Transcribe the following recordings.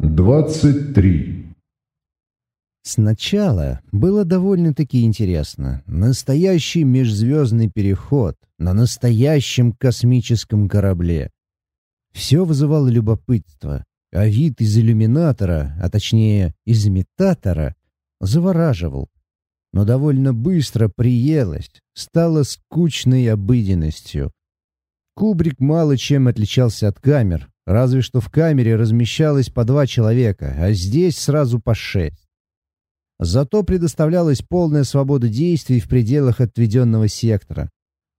23. Сначала было довольно-таки интересно. Настоящий межзвездный переход на настоящем космическом корабле. Все вызывало любопытство, а вид из иллюминатора, а точнее из имитатора, завораживал. Но довольно быстро приелось, стало скучной обыденностью. Кубрик мало чем отличался от камер, разве что в камере размещалось по два человека, а здесь сразу по шесть. Зато предоставлялась полная свобода действий в пределах отведенного сектора,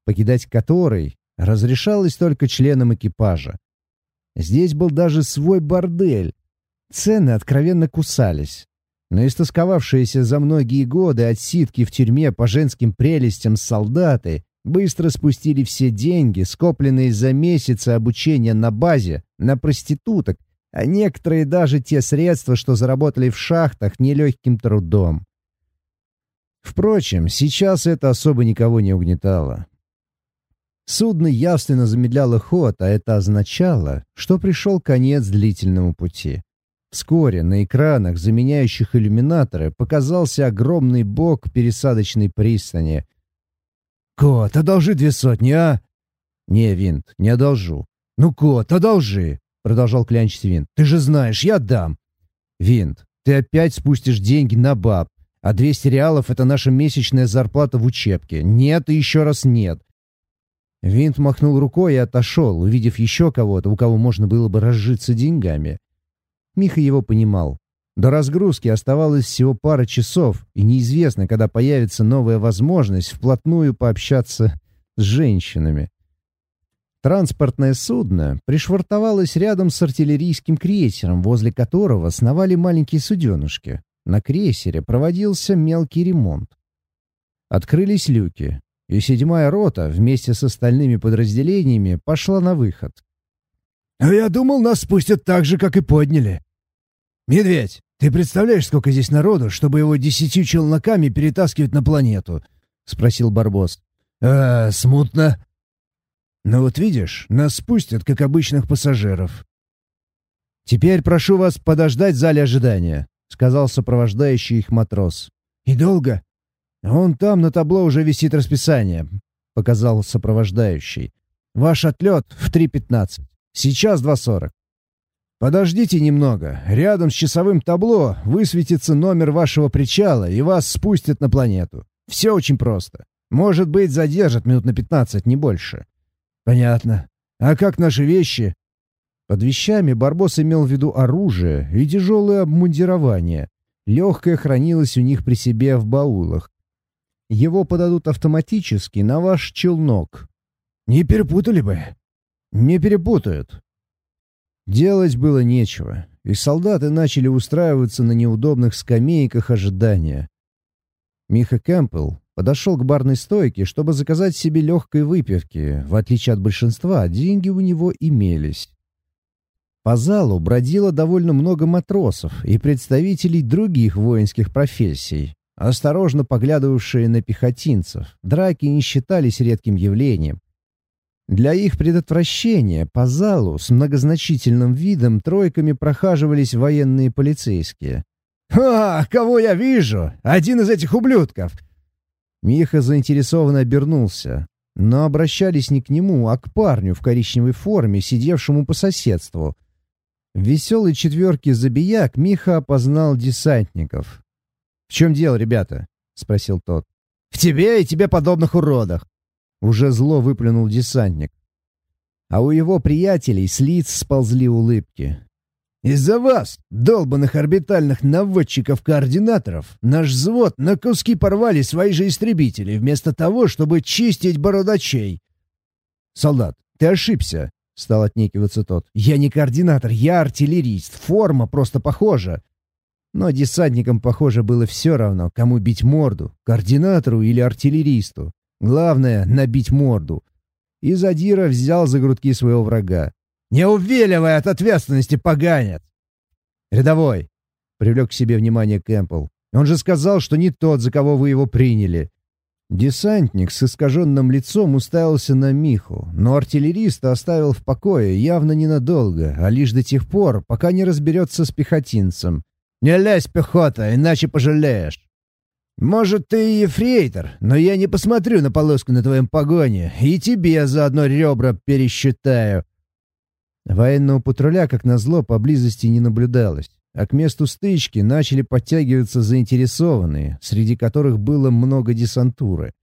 покидать который разрешалось только членам экипажа. Здесь был даже свой бордель. Цены откровенно кусались. Но истосковавшиеся за многие годы отсидки в тюрьме по женским прелестям солдаты быстро спустили все деньги, скопленные за месяцы обучения на базе, на проституток а некоторые даже те средства, что заработали в шахтах нелегким трудом. Впрочем, сейчас это особо никого не угнетало. Судно явственно замедляло ход, а это означало, что пришел конец длительному пути. Вскоре на экранах, заменяющих иллюминаторы, показался огромный бок пересадочной пристани. «Кот, одолжи две сотни, а?» «Не, Винт, не одолжу». «Ну, кот, одолжи!» — продолжал клянчить Винт. «Ты же знаешь, я дам!» «Винт, ты опять спустишь деньги на баб, а 200 реалов — это наша месячная зарплата в учебке. Нет и еще раз нет!» Винт махнул рукой и отошел, увидев еще кого-то, у кого можно было бы разжиться деньгами. Миха его понимал. До разгрузки оставалось всего пара часов, и неизвестно, когда появится новая возможность вплотную пообщаться с женщинами. Транспортное судно пришвартовалось рядом с артиллерийским крейсером, возле которого сновали маленькие суденышки. На крейсере проводился мелкий ремонт. Открылись люки, и седьмая рота вместе с остальными подразделениями пошла на выход. «А я думал, нас спустят так же, как и подняли. Медведь, ты представляешь, сколько здесь народу, чтобы его десятью челноками перетаскивать на планету?» — спросил Барбос. «Э, смутно», но вот видишь, нас спустят, как обычных пассажиров. «Теперь прошу вас подождать в зале ожидания», — сказал сопровождающий их матрос. «И долго?» «Он там на табло уже висит расписание», — показал сопровождающий. «Ваш отлет в 3.15. Сейчас 2.40. Подождите немного. Рядом с часовым табло высветится номер вашего причала, и вас спустят на планету. Все очень просто. Может быть, задержат минут на 15, не больше. «Понятно. А как наши вещи?» Под вещами Барбос имел в виду оружие и тяжелое обмундирование. Легкое хранилось у них при себе в баулах. Его подадут автоматически на ваш челнок. «Не перепутали бы?» «Не перепутают». Делать было нечего, и солдаты начали устраиваться на неудобных скамейках ожидания. Миха Кэмпбелл Подошел к барной стойке, чтобы заказать себе легкой выпивки. В отличие от большинства, деньги у него имелись. По залу бродило довольно много матросов и представителей других воинских профессий, осторожно поглядывавшие на пехотинцев. Драки не считались редким явлением. Для их предотвращения по залу с многозначительным видом тройками прохаживались военные полицейские. «Ха! Кого я вижу? Один из этих ублюдков! Миха заинтересованно обернулся, но обращались не к нему, а к парню в коричневой форме, сидевшему по соседству. В веселой четверке забияк Миха опознал десантников. «В чем дело, ребята?» — спросил тот. «В тебе и тебе подобных уродах!» Уже зло выплюнул десантник. А у его приятелей с лиц сползли улыбки. Из-за вас, долбанных орбитальных наводчиков-координаторов, наш взвод на куски порвали свои же истребители, вместо того, чтобы чистить бородачей. «Солдат, ты ошибся», — стал отнекиваться тот. «Я не координатор, я артиллерист. Форма просто похожа». Но десантникам, похоже, было все равно, кому бить морду, координатору или артиллеристу. Главное — набить морду. И Задира взял за грудки своего врага. Не увиливай от ответственности, поганец!» «Рядовой!» — привлек к себе внимание Кэмпбелл. «Он же сказал, что не тот, за кого вы его приняли». Десантник с искаженным лицом уставился на Миху, но артиллериста оставил в покое явно ненадолго, а лишь до тех пор, пока не разберется с пехотинцем. «Не лезь, пехота, иначе пожалеешь!» «Может, ты и ефрейтор, но я не посмотрю на полоску на твоем погоне, и тебе заодно ребра пересчитаю». Военного патруля, как назло, поблизости не наблюдалось а к месту стычки начали подтягиваться заинтересованные, среди которых было много десантуры.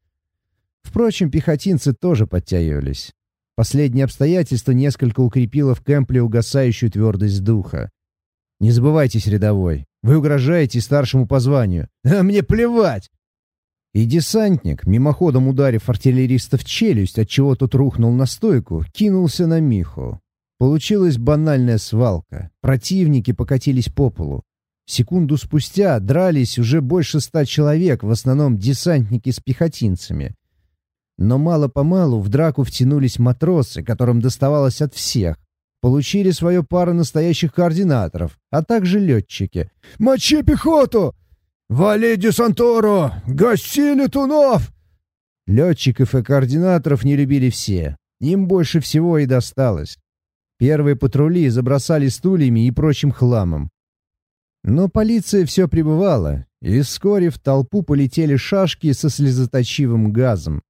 Впрочем, пехотинцы тоже подтягивались. Последнее обстоятельство несколько укрепило в Кэмпле угасающую твердость духа. «Не забывайтесь, рядовой, вы угрожаете старшему по званию. А мне плевать!» И десантник, мимоходом ударив артиллериста в челюсть, отчего тот рухнул на стойку, кинулся на Миху. Получилась банальная свалка. Противники покатились по полу. Секунду спустя дрались уже больше ста человек, в основном десантники с пехотинцами. Но мало-помалу в драку втянулись матросы, которым доставалось от всех. Получили свою пару настоящих координаторов, а также летчики. «Мочи пехоту! Вали десантуру! Гаси летунов!» Летчиков и координаторов не любили все. Им больше всего и досталось. Первые патрули забросали стульями и прочим хламом. Но полиция все пребывала, и вскоре в толпу полетели шашки со слезоточивым газом.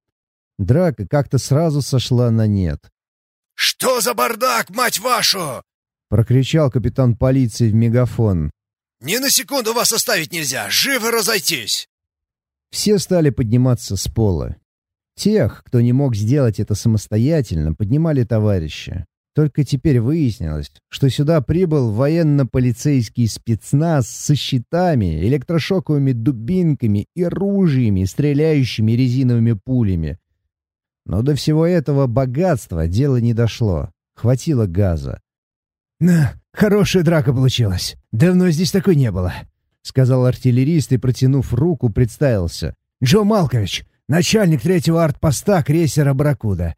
Драка как-то сразу сошла на нет. «Что за бардак, мать вашу!» — прокричал капитан полиции в мегафон. «Ни на секунду вас оставить нельзя! Живо разойтись!» Все стали подниматься с пола. Тех, кто не мог сделать это самостоятельно, поднимали товарищи. Только теперь выяснилось, что сюда прибыл военно-полицейский спецназ со щитами, электрошоковыми дубинками и ружьями, стреляющими резиновыми пулями. Но до всего этого богатства дело не дошло. Хватило газа. «На, хорошая драка получилась. Давно здесь такой не было», — сказал артиллерист и, протянув руку, представился. «Джо Малкович, начальник третьего артпоста крейсера «Барракуда».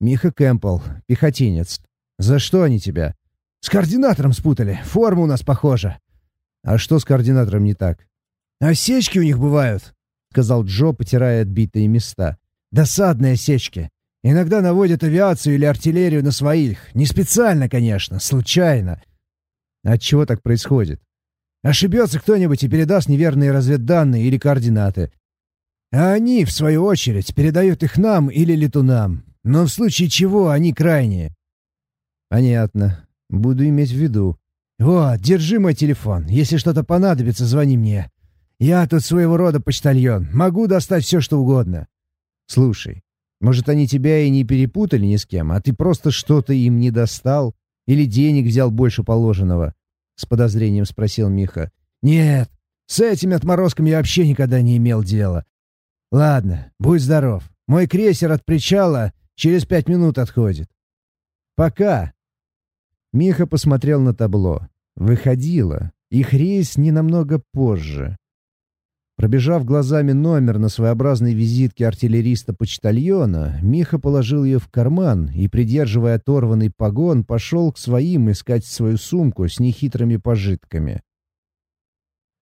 Миха Кэмпбелл, пехотинец. За что они тебя? С координатором спутали. Форма у нас похожа. А что с координатором не так? Осечки у них бывают, сказал Джо, потирая отбитые места. Досадные осечки. Иногда наводят авиацию или артиллерию на своих. Не специально, конечно, случайно. От чего так происходит? Ошибется кто-нибудь и передаст неверные разведданные или координаты. А они, в свою очередь, передают их нам или летунам. Но в случае чего они крайние. Понятно. Буду иметь в виду. Вот, держи мой телефон. Если что-то понадобится, звони мне. Я тут своего рода почтальон. Могу достать все, что угодно. Слушай, может, они тебя и не перепутали ни с кем, а ты просто что-то им не достал? Или денег взял больше положенного? С подозрением спросил Миха. Нет, с этими отморозками я вообще никогда не имел дела. Ладно, будь здоров. Мой крейсер от причала Через пять минут отходит. Пока. Миха посмотрел на табло. Выходило. Их рейс не намного позже. Пробежав глазами номер на своеобразной визитке артиллериста-почтальона, Миха положил ее в карман и, придерживая оторванный погон, пошел к своим искать свою сумку с нехитрыми пожитками.